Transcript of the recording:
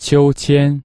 秋千。